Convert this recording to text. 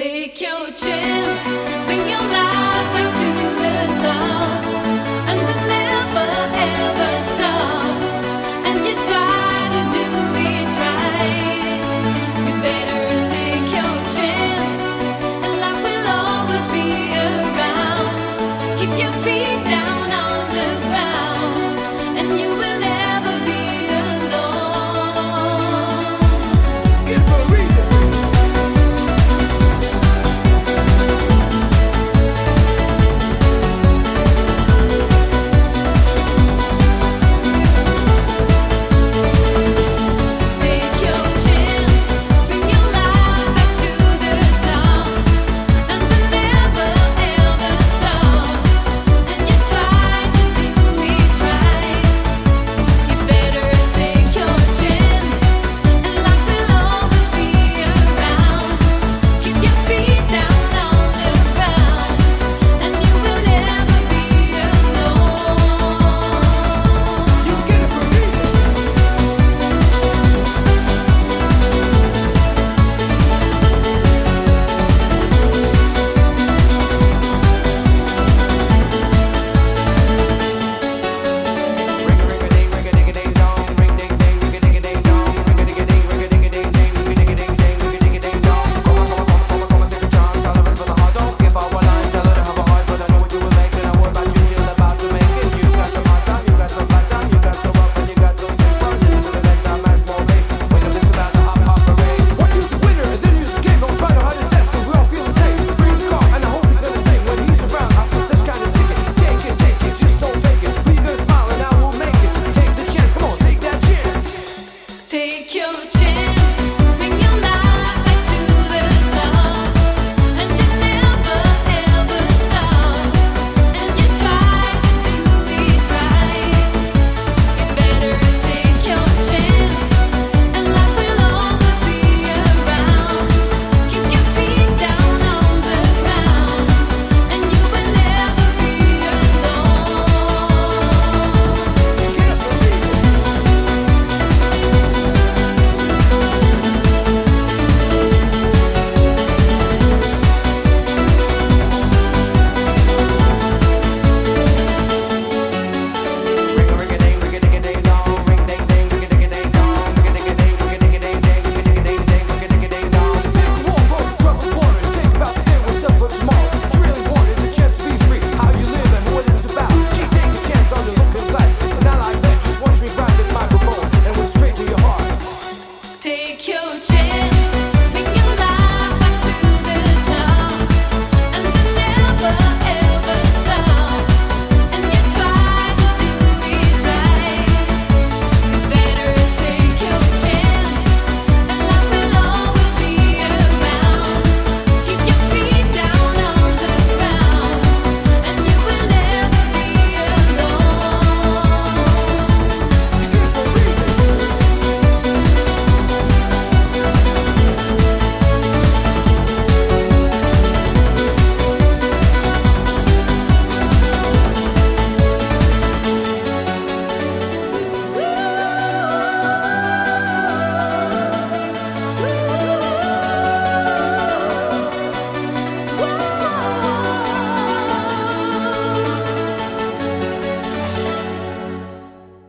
Take your chance.